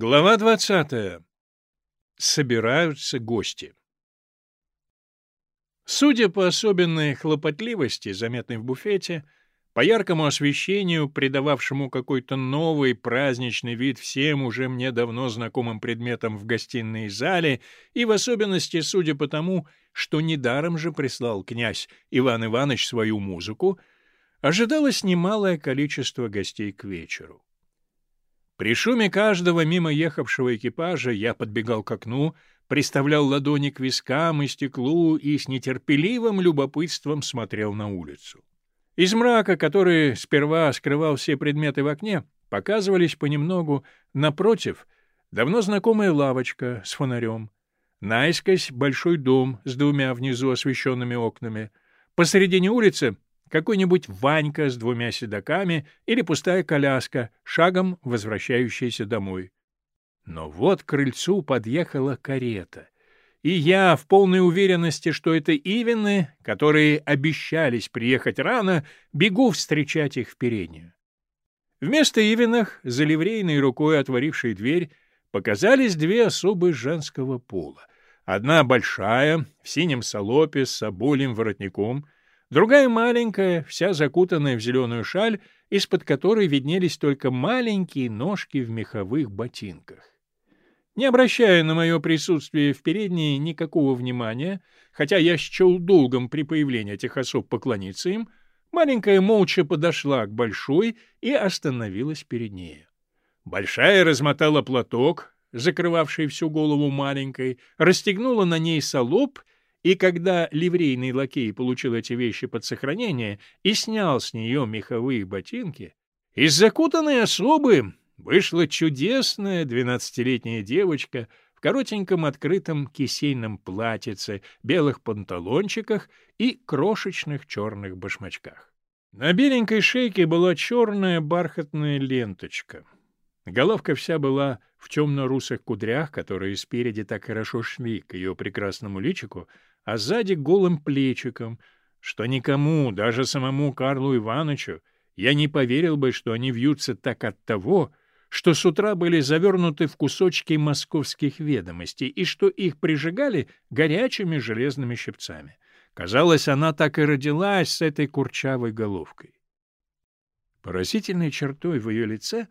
Глава двадцатая. Собираются гости. Судя по особенной хлопотливости, заметной в буфете, по яркому освещению, придававшему какой-то новый праздничный вид всем уже мне давно знакомым предметам в гостиной зале, и в особенности, судя по тому, что недаром же прислал князь Иван Иванович свою музыку, ожидалось немалое количество гостей к вечеру. При шуме каждого мимо ехавшего экипажа я подбегал к окну, приставлял ладони к вискам и стеклу и с нетерпеливым любопытством смотрел на улицу. Из мрака, который сперва скрывал все предметы в окне, показывались понемногу, напротив, давно знакомая лавочка с фонарем, наискось большой дом с двумя внизу освещенными окнами, посередине улицы какой-нибудь Ванька с двумя седаками или пустая коляска, шагом возвращающаяся домой. Но вот к крыльцу подъехала карета, и я, в полной уверенности, что это Ивины, которые обещались приехать рано, бегу встречать их в переднюю. Вместо Ивинах, за ливрейной рукой отворившей дверь, показались две особы женского пола. Одна большая, в синем салопе с соболем воротником — Другая маленькая, вся закутанная в зеленую шаль, из-под которой виднелись только маленькие ножки в меховых ботинках. Не обращая на мое присутствие в передней никакого внимания, хотя я счел долгом при появлении этих особ поклониться им, маленькая молча подошла к большой и остановилась перед ней. Большая размотала платок, закрывавший всю голову маленькой, расстегнула на ней солоб и когда ливрейный лакей получил эти вещи под сохранение и снял с нее меховые ботинки, из закутанной особы вышла чудесная двенадцатилетняя девочка в коротеньком открытом кисейном платьице, белых панталончиках и крошечных черных башмачках. На беленькой шейке была черная бархатная ленточка. Головка вся была в темно-русых кудрях, которые спереди так хорошо шли к ее прекрасному личику, а сзади голым плечиком, что никому, даже самому Карлу Ивановичу, я не поверил бы, что они вьются так от того, что с утра были завернуты в кусочки московских ведомостей и что их прижигали горячими железными щипцами. Казалось, она так и родилась с этой курчавой головкой. Поразительной чертой в ее лице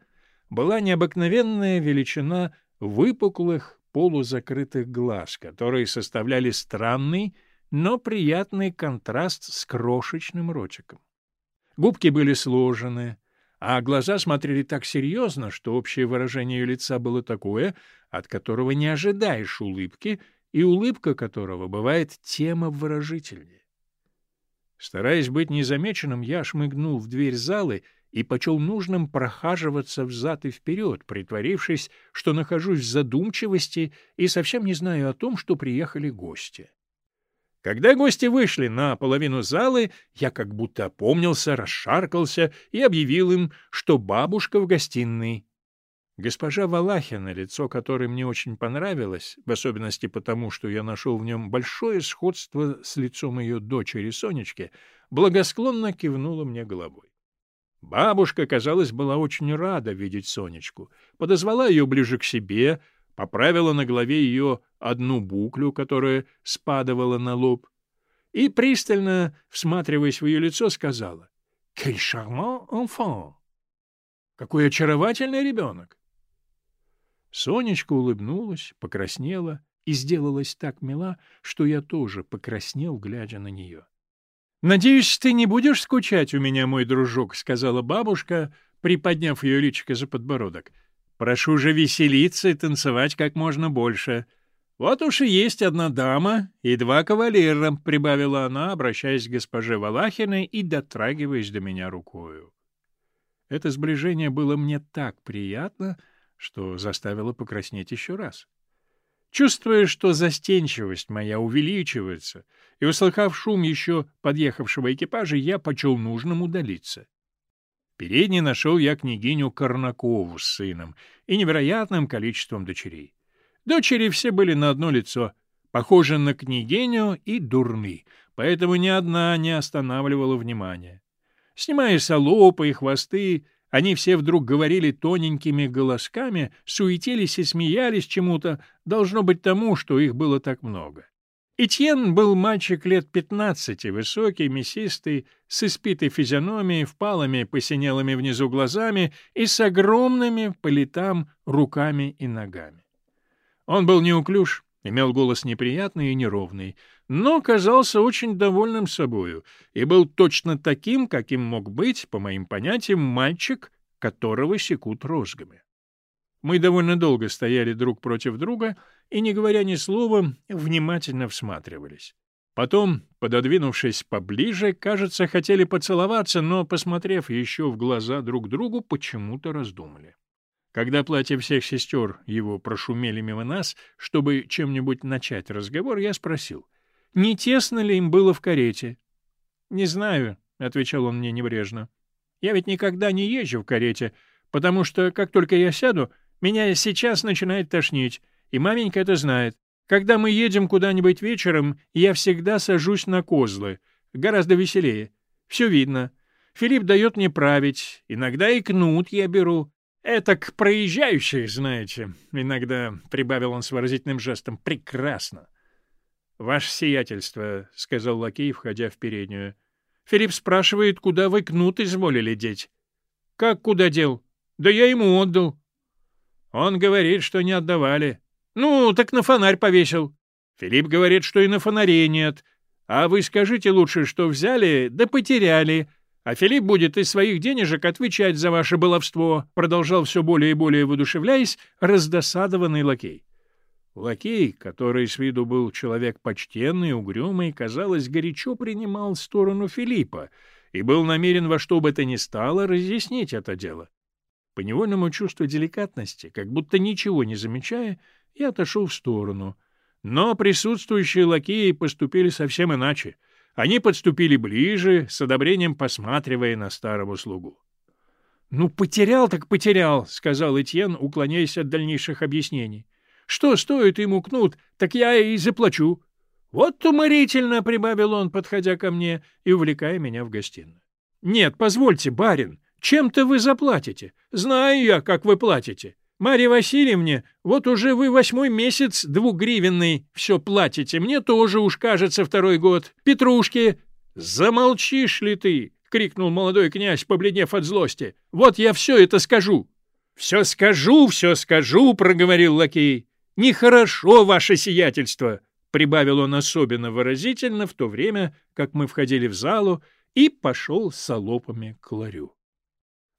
была необыкновенная величина выпуклых, полузакрытых глаз, которые составляли странный, но приятный контраст с крошечным ротиком. Губки были сложены, а глаза смотрели так серьезно, что общее выражение лица было такое, от которого не ожидаешь улыбки, и улыбка которого бывает тем обворожительнее. Стараясь быть незамеченным, я шмыгнул в дверь залы и почел нужным прохаживаться взад и вперед, притворившись, что нахожусь в задумчивости и совсем не знаю о том, что приехали гости. Когда гости вышли на половину залы, я как будто опомнился, расшаркался и объявил им, что бабушка в гостиной. Госпожа Валахина, лицо которой мне очень понравилось, в особенности потому, что я нашел в нем большое сходство с лицом ее дочери Сонечки, благосклонно кивнула мне головой. Бабушка, казалось, была очень рада видеть Сонечку, подозвала ее ближе к себе, поправила на голове ее одну буклю, которая спадывала на лоб, и, пристально всматриваясь в ее лицо, сказала «Quel charmant enfant!» «Какой очаровательный ребенок!» Сонечка улыбнулась, покраснела и сделалась так мила, что я тоже покраснел, глядя на нее. «Надеюсь, ты не будешь скучать у меня, мой дружок», — сказала бабушка, приподняв ее личико за подбородок. «Прошу же веселиться и танцевать как можно больше. Вот уж и есть одна дама и два кавалера», — прибавила она, обращаясь к госпоже Валахиной и дотрагиваясь до меня рукою. Это сближение было мне так приятно, что заставило покраснеть еще раз. Чувствуя, что застенчивость моя увеличивается, и, услыхав шум еще подъехавшего экипажа, я почел нужным удалиться. Передней нашел я княгиню Корнакову с сыном и невероятным количеством дочерей. Дочери все были на одно лицо, похожи на княгиню и дурны, поэтому ни одна не останавливала внимания. Снимая солопы и хвосты, Они все вдруг говорили тоненькими голосками, суетились и смеялись чему-то, должно быть тому, что их было так много. Этьен был мальчик лет пятнадцати, высокий, мясистый, с испитой физиономией, впалыми, посинелыми внизу глазами и с огромными по летам руками и ногами. Он был неуклюж, имел голос неприятный и неровный, но казался очень довольным собою и был точно таким, каким мог быть, по моим понятиям, мальчик, которого секут розгами. Мы довольно долго стояли друг против друга и, не говоря ни слова, внимательно всматривались. Потом, пододвинувшись поближе, кажется, хотели поцеловаться, но, посмотрев еще в глаза друг другу, почему-то раздумали. Когда платья всех сестер его прошумели мимо нас, чтобы чем-нибудь начать разговор, я спросил, не тесно ли им было в карете? — Не знаю, — отвечал он мне небрежно. — Я ведь никогда не езжу в карете, потому что, как только я сяду, меня сейчас начинает тошнить, и маменька это знает. Когда мы едем куда-нибудь вечером, я всегда сажусь на козлы. Гораздо веселее. Все видно. Филипп дает мне править. Иногда и кнут я беру. Это к проезжающих, знаете. Иногда, — прибавил он с выразительным жестом, — прекрасно. — Ваше сиятельство, — сказал лакей, входя в переднюю. Филипп спрашивает, куда вы кнут изволили деть. — Как куда дел? Да я ему отдал. Он говорит, что не отдавали. Ну, так на фонарь повесил. Филипп говорит, что и на фонаре нет. А вы скажите лучше, что взяли, да потеряли. А Филипп будет из своих денежек отвечать за ваше баловство, продолжал все более и более воодушевляясь, раздосадованный лакей. Лакей, который с виду был человек почтенный, угрюмый, казалось, горячо принимал сторону Филиппа и был намерен во что бы то ни стало разъяснить это дело. По невольному чувству деликатности, как будто ничего не замечая, я отошел в сторону. Но присутствующие лакеи поступили совсем иначе. Они подступили ближе, с одобрением посматривая на старого слугу. — Ну, потерял так потерял, — сказал Этьен, уклоняясь от дальнейших объяснений. — Что стоит ему кнут, так я и заплачу. — Вот уморительно, — прибавил он, подходя ко мне и увлекая меня в гостиную. — Нет, позвольте, барин, чем-то вы заплатите. Знаю я, как вы платите. Марья Васильевне, вот уже вы восьмой месяц двугривенный все платите. Мне тоже уж кажется второй год. Петрушке... Замолчишь ли ты? — крикнул молодой князь, побледнев от злости. — Вот я все это скажу. — Все скажу, все скажу, — проговорил лакей. — Нехорошо ваше сиятельство, — прибавил он особенно выразительно в то время, как мы входили в залу, и пошел с солопами к ларю.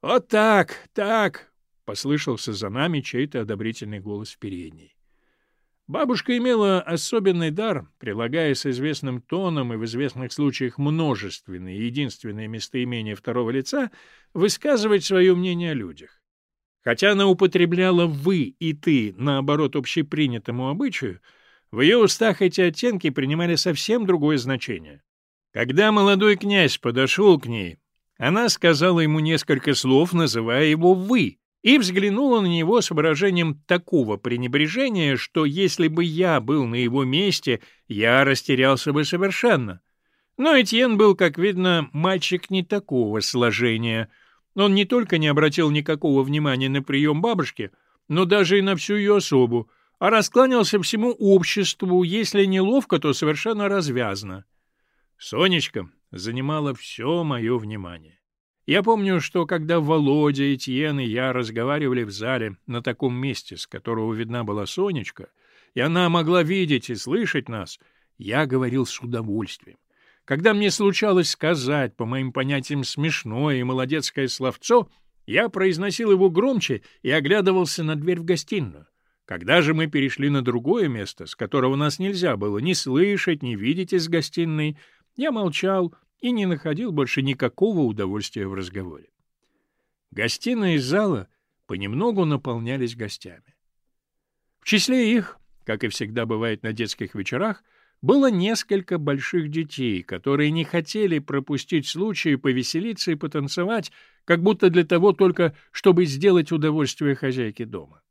«Вот так, так!» — послышался за нами чей-то одобрительный голос в передней. Бабушка имела особенный дар, прилагая с известным тоном и в известных случаях множественные единственные местоимения второго лица, высказывать свое мнение о людях. Хотя она употребляла «вы» и «ты» наоборот общепринятому обычаю, в ее устах эти оттенки принимали совсем другое значение. Когда молодой князь подошел к ней, она сказала ему несколько слов, называя его «вы», и взглянула на него с выражением такого пренебрежения, что если бы я был на его месте, я растерялся бы совершенно. Но Этьен был, как видно, мальчик не такого сложения. Он не только не обратил никакого внимания на прием бабушки, но даже и на всю ее особу, а раскланялся всему обществу, если неловко, то совершенно развязно. Сонечка занимала все мое внимание. Я помню, что когда Володя, Этьен и я разговаривали в зале на таком месте, с которого видна была Сонечка, и она могла видеть и слышать нас, я говорил с удовольствием. Когда мне случалось сказать, по моим понятиям, смешное и молодецкое словцо, я произносил его громче и оглядывался на дверь в гостиную. Когда же мы перешли на другое место, с которого нас нельзя было ни слышать, ни видеть из гостиной, я молчал и не находил больше никакого удовольствия в разговоре. Гостиная из зала понемногу наполнялись гостями. В числе их, как и всегда бывает на детских вечерах, было несколько больших детей, которые не хотели пропустить случай повеселиться и потанцевать, как будто для того только, чтобы сделать удовольствие хозяйке дома.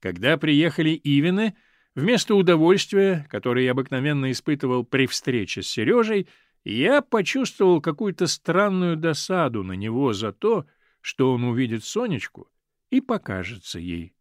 Когда приехали Ивины, Вместо удовольствия, которое я обыкновенно испытывал при встрече с Сережей, я почувствовал какую-то странную досаду на него за то, что он увидит Сонечку и покажется ей